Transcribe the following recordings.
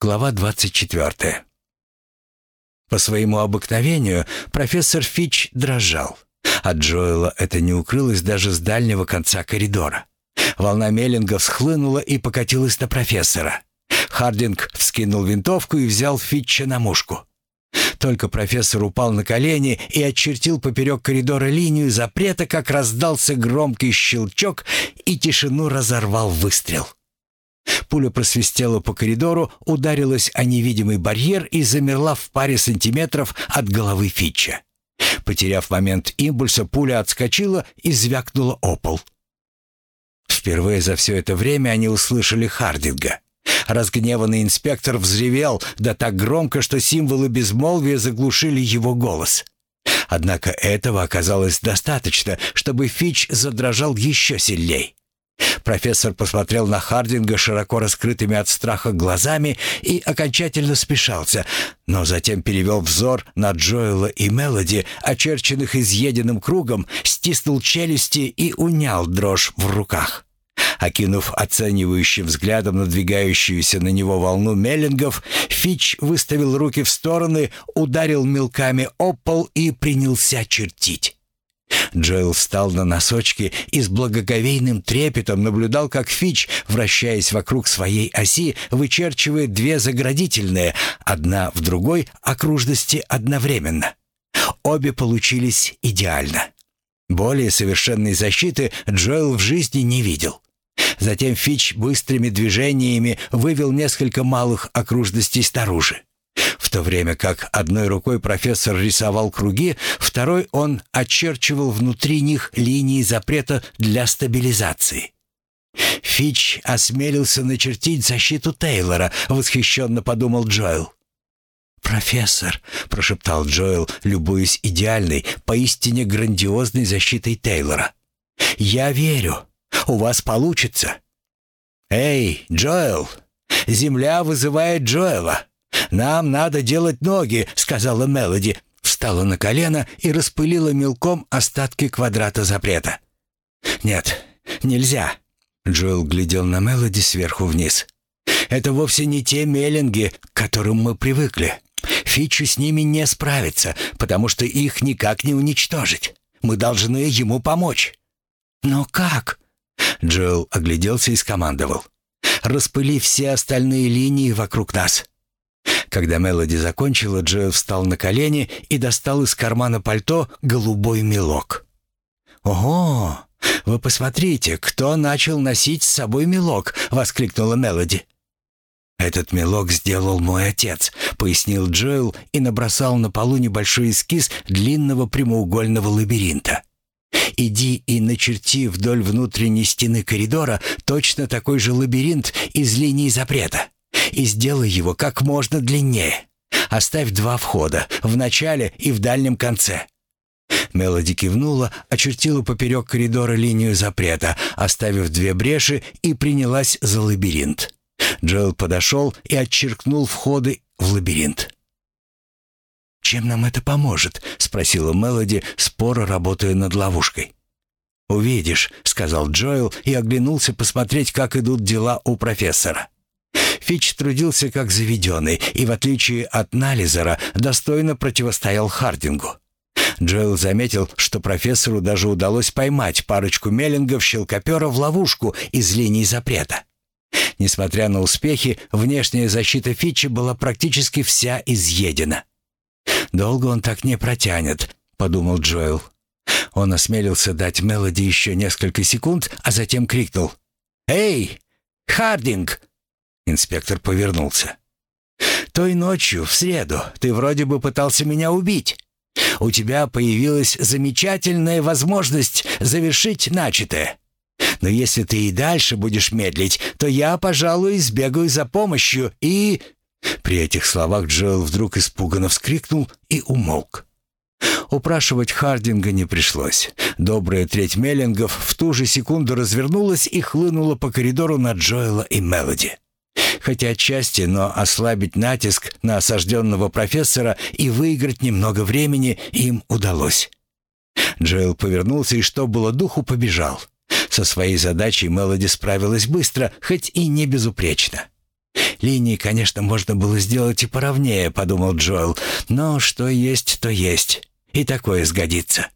Глава 24. По своему обыкновению профессор Фич дрожал. От Джоэла это не укрылось даже с дальнего конца коридора. Волна Меллинга всхлынула и покатилась на профессора. Хардинг вскинул винтовку и взял Фитча на мушку. Только профессор упал на колени и очертил поперек коридора линию запрета, как раздался громкий щелчок и тишину разорвал выстрел. Пуля просвистела по коридору, ударилась о невидимый барьер и замерла в паре сантиметров от головы Фитча. Потеряв момент импульса, пуля отскочила и звякнула о пол. Впервые за все это время они услышали Хардинга. Разгневанный инспектор взревел, да так громко, что символы безмолвия заглушили его голос. Однако этого оказалось достаточно, чтобы Фич задрожал еще сильней. Профессор посмотрел на Хардинга широко раскрытыми от страха глазами и окончательно спешался, но затем перевел взор на Джоэла и Мелоди, очерченных изъеденным кругом, стиснул челюсти и унял дрожь в руках. Окинув оценивающим взглядом надвигающуюся на него волну меллингов, Фич выставил руки в стороны, ударил мелками о пол и принялся чертить. Джоэл встал на носочки и с благоговейным трепетом наблюдал, как Фич, вращаясь вокруг своей оси, вычерчивает две заградительные, одна в другой окружности одновременно. Обе получились идеально. Более совершенной защиты Джоэл в жизни не видел. Затем Фич быстрыми движениями вывел несколько малых окружностей снаружи. В то время как одной рукой профессор рисовал круги, второй он очерчивал внутри них линии запрета для стабилизации. Фич осмелился начертить защиту Тейлора, восхищенно подумал Джоэл. «Профессор», — прошептал Джоэл, любуясь идеальной, поистине грандиозной защитой Тейлора. «Я верю. У вас получится». «Эй, Джоэл! Земля вызывает Джоэла!» «Нам надо делать ноги», — сказала Мелоди, встала на колено и распылила мелком остатки квадрата запрета. «Нет, нельзя», — Джоэл глядел на Мелоди сверху вниз. «Это вовсе не те меллинги, к которым мы привыкли. Фичу с ними не справиться, потому что их никак не уничтожить. Мы должны ему помочь». «Но как?» Джоэл огляделся и скомандовал. «Распыли все остальные линии вокруг нас. Когда Мелоди закончила, Джоэл встал на колени и достал из кармана пальто голубой мелок. «Ого! Вы посмотрите, кто начал носить с собой мелок!» — воскликнула Мелоди. «Этот мелок сделал мой отец», — пояснил Джоэл и набросал на полу небольшой эскиз длинного прямоугольного лабиринта. «Иди и начерти вдоль внутренней стены коридора точно такой же лабиринт из линий запрета и сделай его как можно длиннее. Оставь два входа, в начале и в дальнем конце». Мелоди кивнула, очертила поперек коридора линию запрета, оставив две бреши и принялась за лабиринт. Джоэл подошел и отчеркнул входы в лабиринт. «Чем нам это поможет?» — спросила Мелоди, споро работая над ловушкой. «Увидишь», — сказал Джоэл и оглянулся посмотреть, как идут дела у профессора. Фич трудился как заведенный и, в отличие от Нализера, достойно противостоял Хардингу. Джоэл заметил, что профессору даже удалось поймать парочку меллингов щелкопера в ловушку из линий запрета. Несмотря на успехи, внешняя защита Фича была практически вся изъедена. «Долго он так не протянет», — подумал Джоэл. Он осмелился дать Мелоди еще несколько секунд, а затем крикнул. «Эй, Хардинг!» Инспектор повернулся. «Той ночью, в среду, ты вроде бы пытался меня убить. У тебя появилась замечательная возможность завершить начатое. Но если ты и дальше будешь медлить, то я, пожалуй, сбегаю за помощью и...» При этих словах Джоэл вдруг испуганно вскрикнул и умолк. Упрашивать Хардинга не пришлось. Добрая треть Меллингов в ту же секунду развернулась и хлынула по коридору на Джоэла и Мелоди хотя отчасти, но ослабить натиск на осажденного профессора и выиграть немного времени им удалось. Джоэл повернулся и, что было духу, побежал. Со своей задачей Мелоди справилась быстро, хоть и не безупречно. «Линии, конечно, можно было сделать и поровнее», — подумал Джоэл, «но что есть, то есть, и такое сгодится».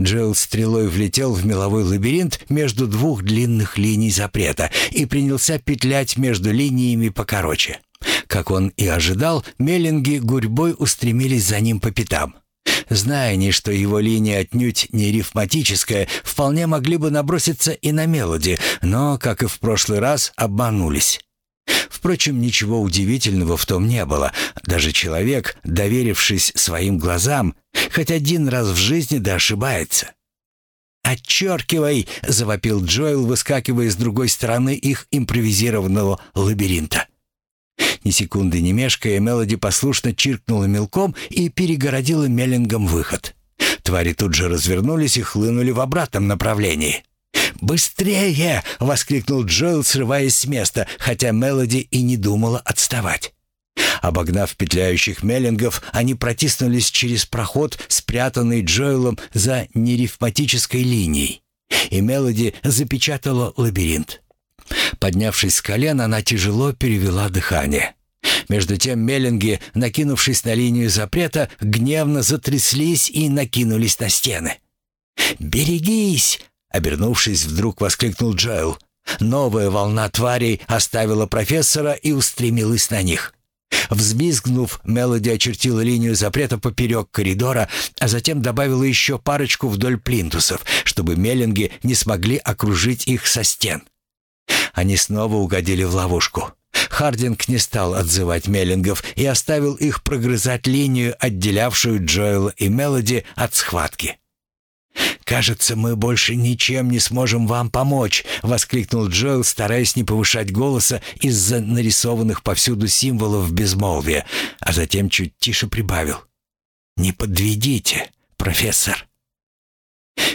Джоэл стрелой влетел в меловой лабиринт между двух длинных линий запрета и принялся петлять между линиями покороче. Как он и ожидал, меллинги гурьбой устремились за ним по пятам. Зная они, что его линия отнюдь не рифматическая, вполне могли бы наброситься и на мелоди, но, как и в прошлый раз, обманулись. Впрочем, ничего удивительного в том не было. Даже человек, доверившись своим глазам, хоть один раз в жизни да ошибается. «Отчеркивай!» — завопил Джоэл, выскакивая с другой стороны их импровизированного лабиринта. Ни секунды не мешкая, Мелоди послушно чиркнула мелком и перегородила Меллингом выход. Твари тут же развернулись и хлынули в обратном направлении. «Быстрее!» — воскликнул Джоэл, срываясь с места, хотя Мелоди и не думала отставать. Обогнав петляющих меллингов, они протиснулись через проход, спрятанный Джоэлом за нерифматической линией. И Мелоди запечатала лабиринт. Поднявшись с колен, она тяжело перевела дыхание. Между тем меллинги, накинувшись на линию запрета, гневно затряслись и накинулись на стены. «Берегись!» — обернувшись, вдруг воскликнул Джоэл. Новая волна тварей оставила профессора и устремилась на них. Взбизгнув, Мелоди очертила линию запрета поперек коридора, а затем добавила еще парочку вдоль плинтусов, чтобы меллинги не смогли окружить их со стен. Они снова угодили в ловушку. Хардинг не стал отзывать Меллингов и оставил их прогрызать линию, отделявшую Джоэла и Мелоди от схватки. «Кажется, мы больше ничем не сможем вам помочь», — воскликнул Джоэл, стараясь не повышать голоса из-за нарисованных повсюду символов безмолвия, а затем чуть тише прибавил. «Не подведите, профессор».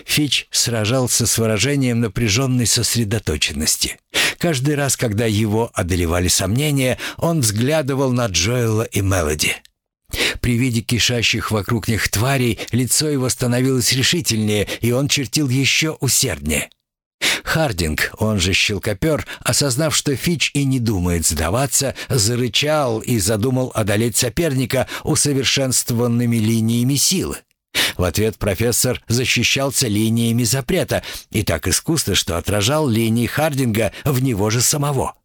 Фич сражался с выражением напряженной сосредоточенности. Каждый раз, когда его одолевали сомнения, он взглядывал на Джоэла и Мелоди. При виде кишащих вокруг них тварей лицо его становилось решительнее, и он чертил еще усерднее. Хардинг, он же Щелкопер, осознав, что Фич и не думает сдаваться, зарычал и задумал одолеть соперника усовершенствованными линиями силы. В ответ профессор защищался линиями запрета и так искусно, что отражал линии Хардинга в него же самого.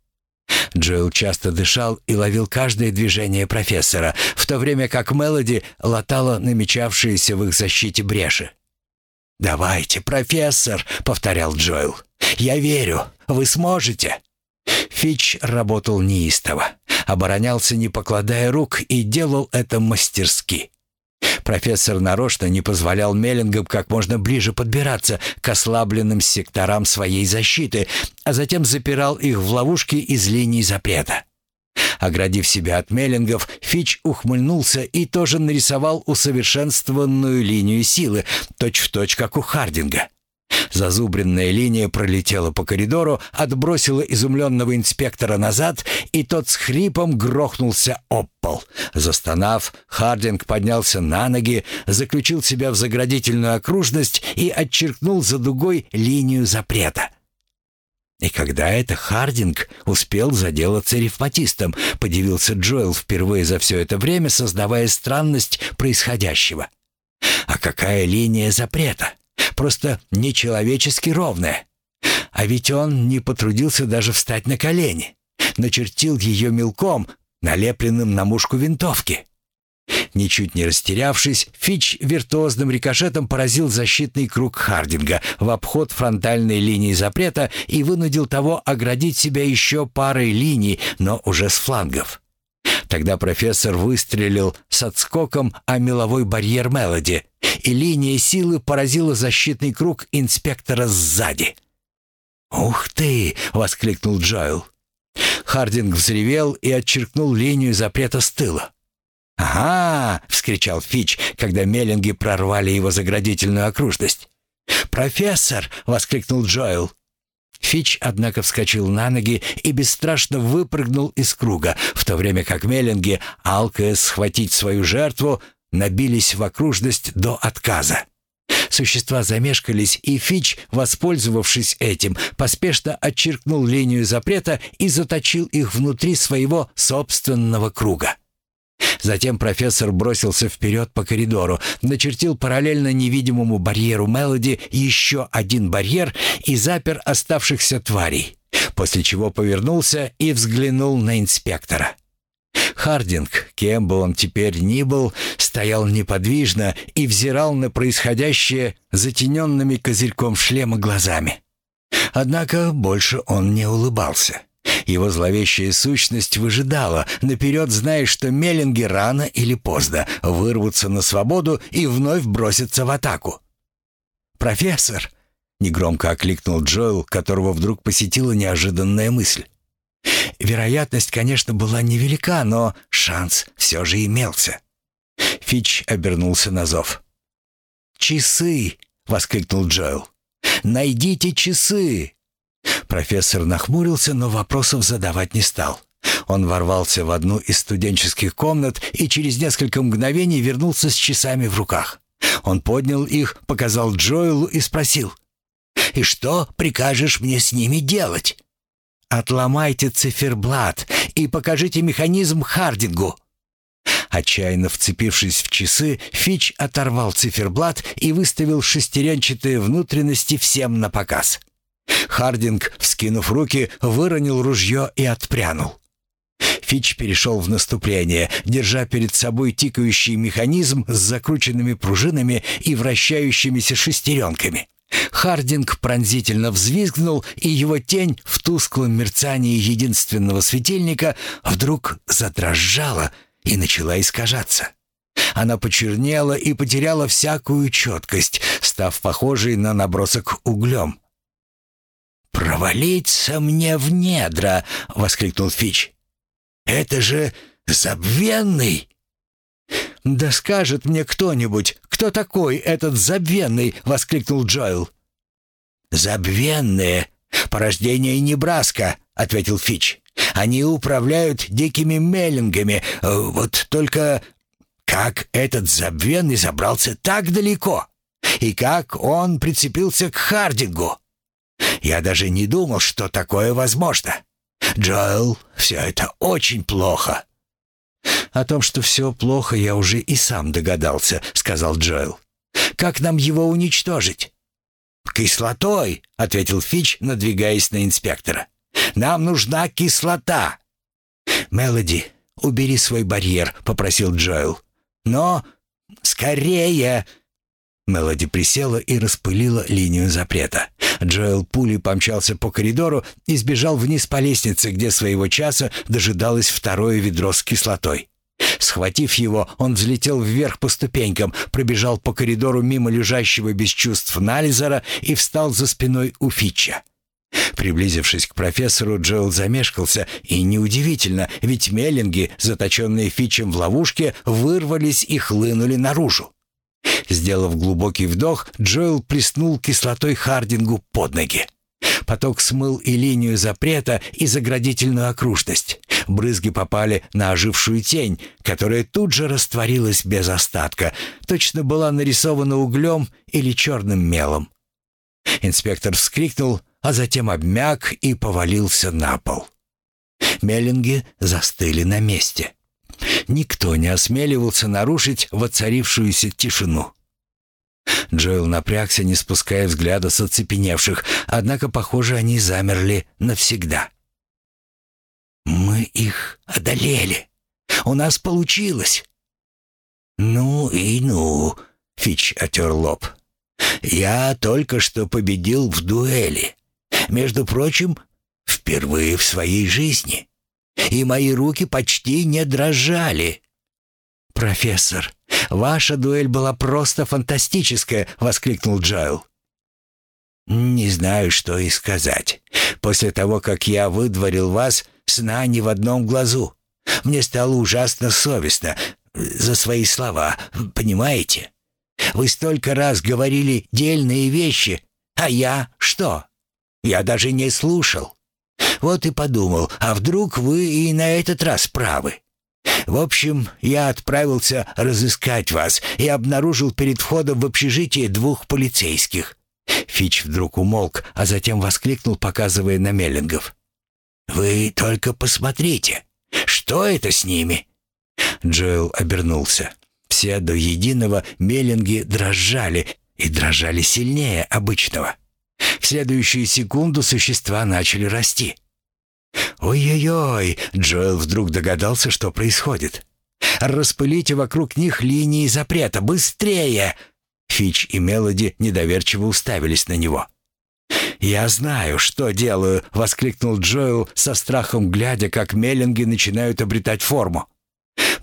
Джоэл часто дышал и ловил каждое движение профессора, в то время как Мелоди латала намечавшиеся в их защите бреши. «Давайте, профессор», — повторял Джоэл. «Я верю, вы сможете». Фич работал неистово, оборонялся, не покладая рук, и делал это мастерски. Профессор нарочно не позволял Меллингам как можно ближе подбираться к ослабленным секторам своей защиты, а затем запирал их в ловушки из линий запрета. Оградив себя от Меллингов, Фич ухмыльнулся и тоже нарисовал усовершенствованную линию силы, точь-в-точь, точь, как у Хардинга. Зазубренная линия пролетела по коридору, отбросила изумленного инспектора назад, и тот с хрипом грохнулся об пол. Застонав, Хардинг поднялся на ноги, заключил себя в заградительную окружность и отчеркнул за дугой линию запрета. И когда это Хардинг успел заделаться ревматистом, подивился Джоэл впервые за все это время, создавая странность происходящего. А какая линия запрета? Просто нечеловечески ровная. А ведь он не потрудился даже встать на колени. Начертил ее мелком, налепленным на мушку винтовки. Ничуть не растерявшись, Фич виртуозным рикошетом поразил защитный круг Хардинга в обход фронтальной линии запрета и вынудил того оградить себя еще парой линий, но уже с флангов. Тогда профессор выстрелил с отскоком о меловой барьер Мелоди, и линия силы поразила защитный круг инспектора сзади. «Ух ты!» — воскликнул Джоэл. Хардинг взревел и отчеркнул линию запрета с тыла. «Ага!» — вскричал Фич, когда меллинги прорвали его заградительную окружность. «Профессор!» — воскликнул Джоэл. Фич, однако, вскочил на ноги и бесстрашно выпрыгнул из круга, в то время как меллинги, алкая схватить свою жертву, набились в окружность до отказа. Существа замешкались, и Фич, воспользовавшись этим, поспешно отчеркнул линию запрета и заточил их внутри своего собственного круга. Затем профессор бросился вперед по коридору, начертил параллельно невидимому барьеру Мелоди еще один барьер и запер оставшихся тварей, после чего повернулся и взглянул на инспектора. Хардинг, кем бы он теперь ни был, стоял неподвижно и взирал на происходящее затененными козырьком шлема глазами. Однако больше он не улыбался. Его зловещая сущность выжидала, наперед зная, что меллинги рано или поздно вырвутся на свободу и вновь бросятся в атаку. «Профессор!» — негромко окликнул Джоэл, которого вдруг посетила неожиданная мысль. Вероятность, конечно, была невелика, но шанс все же имелся. Фич обернулся на зов. «Часы!» — воскликнул Джоэл. «Найдите часы!» Профессор нахмурился, но вопросов задавать не стал. Он ворвался в одну из студенческих комнат и через несколько мгновений вернулся с часами в руках. Он поднял их, показал Джоэлу и спросил. «И что прикажешь мне с ними делать?» «Отломайте циферблат и покажите механизм Хардингу». Отчаянно вцепившись в часы, Фич оторвал циферблат и выставил шестеренчатые внутренности всем на показ. Хардинг, вскинув руки, выронил ружье и отпрянул. Фич перешел в наступление, держа перед собой тикающий механизм с закрученными пружинами и вращающимися шестеренками. Хардинг пронзительно взвизгнул, и его тень в тусклом мерцании единственного светильника вдруг задрожала и начала искажаться. Она почернела и потеряла всякую четкость, став похожей на набросок углем. «Провалиться мне в недра!» — воскликнул Фич. «Это же забвенный!» «Да скажет мне кто-нибудь, кто такой этот забвенный!» — воскликнул Джоэл. «Забвенные! Порождение Небраска!» — ответил Фич. «Они управляют дикими меллингами. Вот только как этот забвенный забрался так далеко? И как он прицепился к Хардингу?» Я даже не думал, что такое возможно. Джоэл, все это очень плохо». «О том, что все плохо, я уже и сам догадался», — сказал Джоэл. «Как нам его уничтожить?» «Кислотой», — ответил Фич, надвигаясь на инспектора. «Нам нужна кислота». «Мелоди, убери свой барьер», — попросил Джоэл. «Но скорее!» Мелоди присела и распылила линию запрета. Джоэл пулей помчался по коридору и сбежал вниз по лестнице, где своего часа дожидалось второе ведро с кислотой. Схватив его, он взлетел вверх по ступенькам, пробежал по коридору мимо лежащего без чувств Нализера и встал за спиной у Фитча. Приблизившись к профессору, Джоэл замешкался, и неудивительно, ведь меллинги, заточенные Фитчем в ловушке, вырвались и хлынули наружу. Сделав глубокий вдох, Джоэл плеснул кислотой Хардингу под ноги. Поток смыл и линию запрета, и заградительную окружность. Брызги попали на ожившую тень, которая тут же растворилась без остатка, точно была нарисована углем или черным мелом. Инспектор вскрикнул, а затем обмяк и повалился на пол. Меллинги застыли на месте. Никто не осмеливался нарушить воцарившуюся тишину. Джоэл напрягся, не спуская взгляда с оцепеневших, однако, похоже, они замерли навсегда. «Мы их одолели. У нас получилось». «Ну и ну», — Фич отер лоб. «Я только что победил в дуэли. Между прочим, впервые в своей жизни. И мои руки почти не дрожали». «Профессор, ваша дуэль была просто фантастическая!» — воскликнул Джоэл. «Не знаю, что и сказать. После того, как я выдворил вас, сна ни в одном глазу. Мне стало ужасно совестно за свои слова, понимаете? Вы столько раз говорили дельные вещи, а я что? Я даже не слушал. Вот и подумал, а вдруг вы и на этот раз правы? В общем, я отправился разыскать вас и обнаружил перед входом в общежитие двух полицейских». Фич вдруг умолк, а затем воскликнул, показывая на Меллингов. «Вы только посмотрите! Что это с ними?» Джоэл обернулся. Все до единого Меллинги дрожали, и дрожали сильнее обычного. В следующую секунду существа начали расти. «Ой-ой-ой!» — Джоэл вдруг догадался, что происходит. «Распылите вокруг них линии запрета! Быстрее!» Фич и Мелоди недоверчиво уставились на него. «Я знаю, что делаю!» — воскликнул Джоэл со страхом, глядя, как меллинги начинают обретать форму.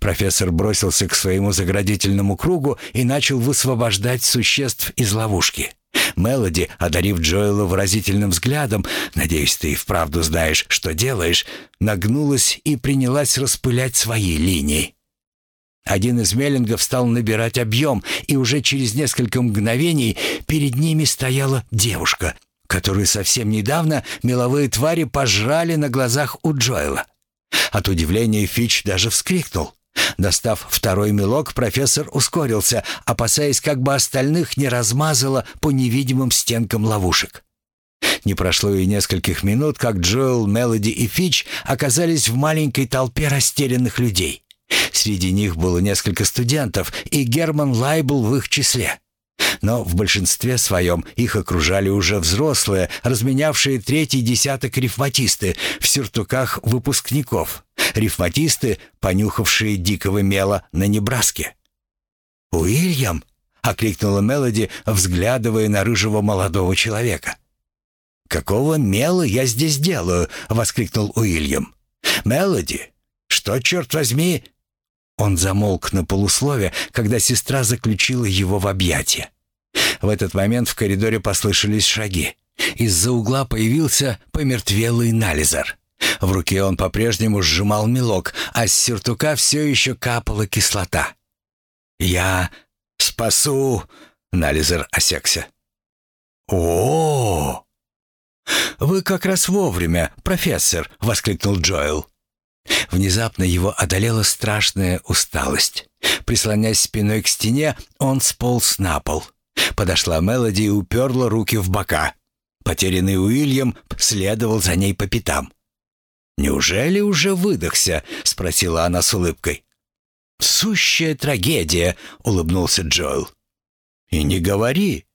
Профессор бросился к своему заградительному кругу и начал высвобождать существ из ловушки. Мелоди, одарив Джоэла выразительным взглядом, «Надеюсь, ты и вправду знаешь, что делаешь», нагнулась и принялась распылять свои линии. Один из меллингов стал набирать объем, и уже через несколько мгновений перед ними стояла девушка, которую совсем недавно меловые твари пожрали на глазах у Джоэла. От удивления Фич даже вскрикнул. Достав второй мелок, профессор ускорился, опасаясь, как бы остальных не размазало по невидимым стенкам ловушек. Не прошло и нескольких минут, как Джоэл, Мелоди и Фич оказались в маленькой толпе растерянных людей. Среди них было несколько студентов, и Герман Лай был в их числе. Но в большинстве своем их окружали уже взрослые, разменявшие третий десяток рифматисты в сюртуках выпускников. Рифматисты, понюхавшие дикого мела на Небраске. «Уильям!» — окликнула Мелоди, взглядывая на рыжего молодого человека. «Какого мела я здесь делаю?» — воскликнул Уильям. «Мелоди, что, черт возьми, он замолк на полуслове, когда сестра заключила его в объятия. В этот момент в коридоре послышались шаги. Из-за угла появился помертвелый Нализар. В руке он по-прежнему сжимал мелок, а с сюртука все еще капала кислота. «Я спасу!» — Нализар осекся. -о! «Вы как раз вовремя, профессор!» — воскликнул Джоэл. Внезапно его одолела страшная усталость. Прислонясь спиной к стене, он сполз на пол. Подошла Мелоди и уперла руки в бока. Потерянный Уильям следовал за ней по пятам. «Неужели уже выдохся?» — спросила она с улыбкой. «Сущая трагедия», — улыбнулся Джоэл. «И не говори»,